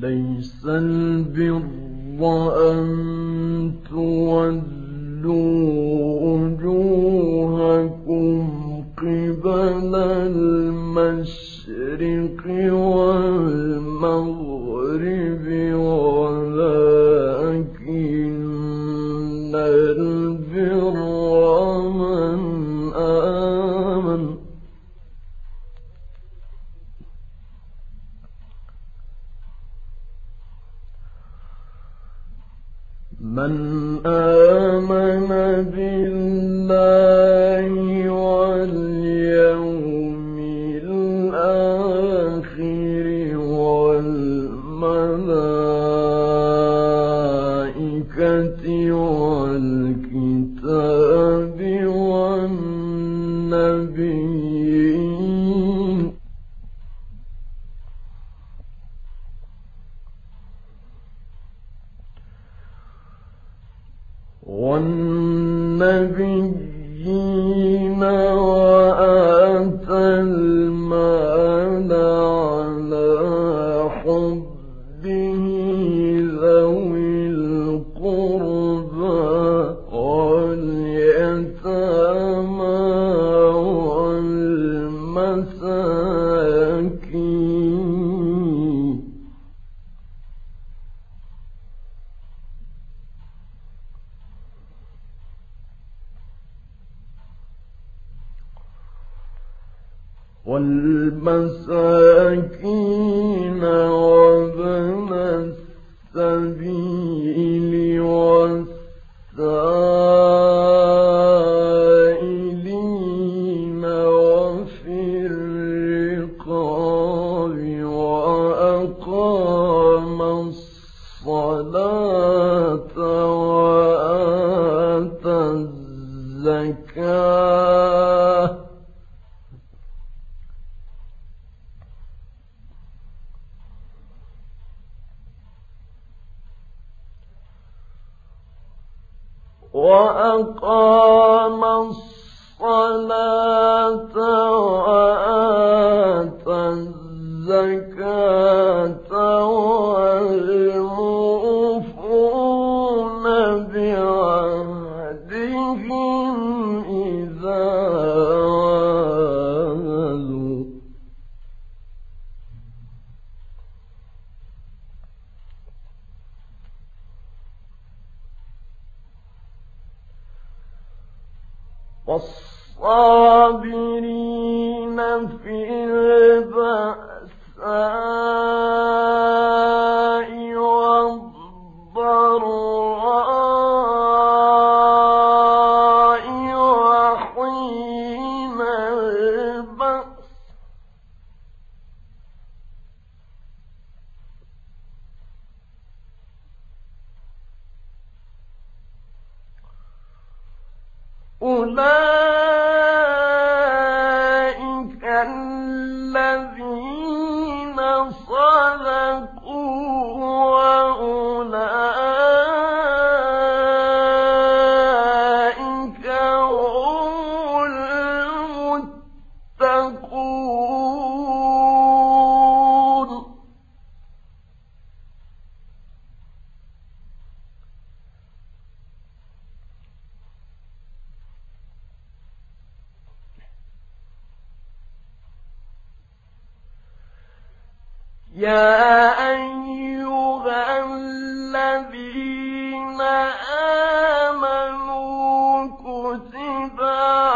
ليس البر أن تولوا وجوهكم قبل المشرق والمغرب. من آمن بالله السبيل وأقام الصلاة وآتى والصابرين في البأساء أولئك كُتِبَ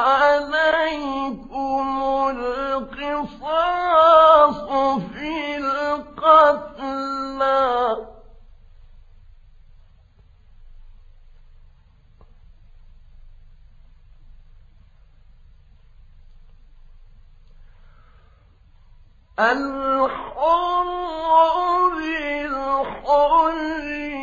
عَلَيْكُمُ الْقِصَاصُ فِي الْقَتْلَى ۖ. الْحُرُّ بِالْحُرِّ.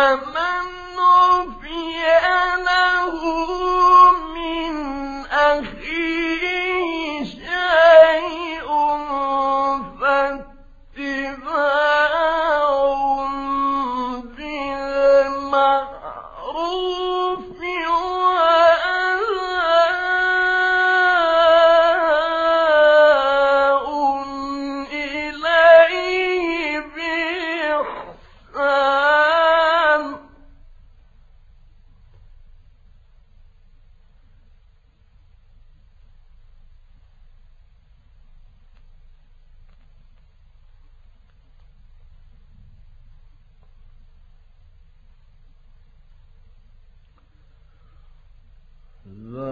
السماء The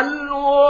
ألو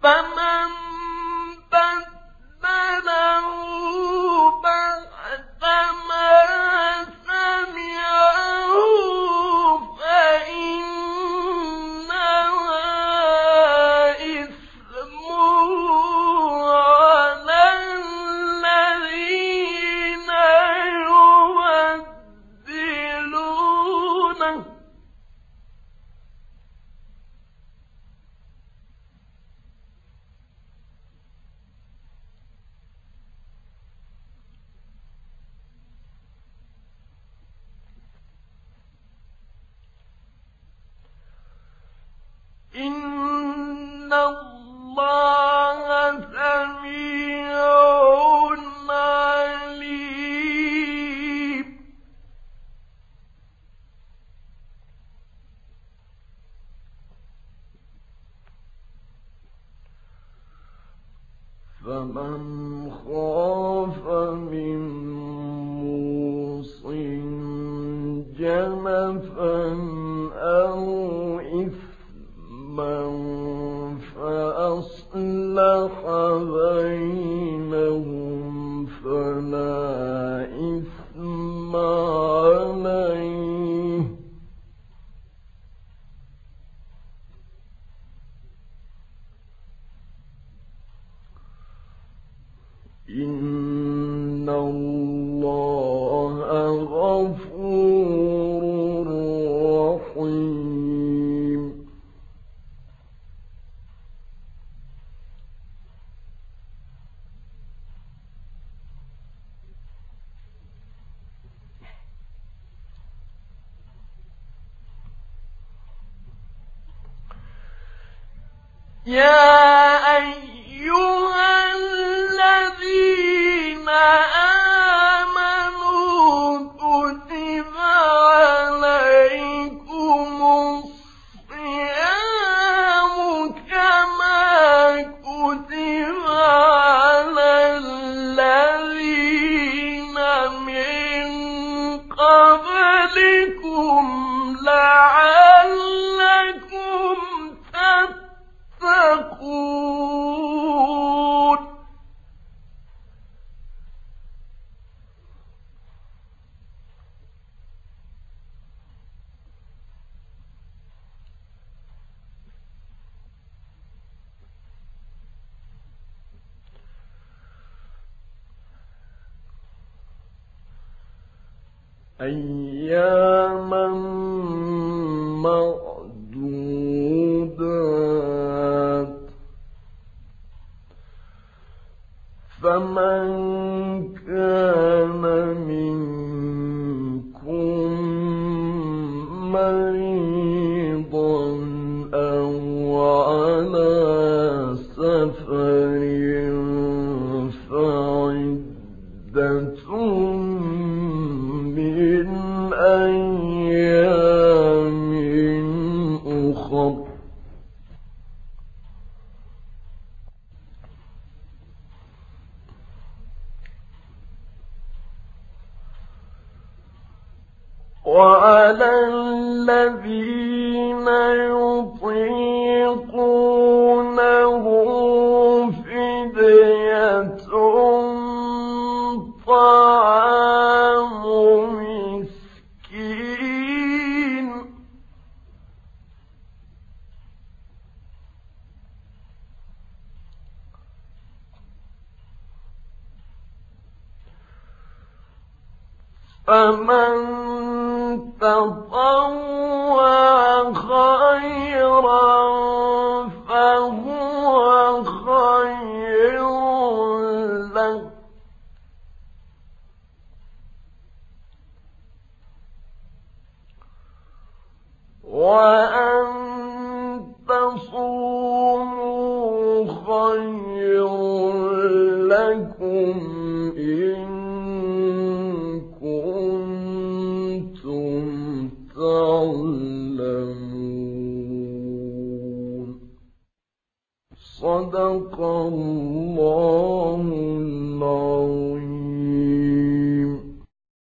Vamos. يا أياما معدودات. فمن كان من وعلى الذين يطيقونه فدية طعام مسكين. فمن تَطَوَّعَ خَيْرًا فَهُوَ خَيْرٌ لَّهُ ۚ. وَأَن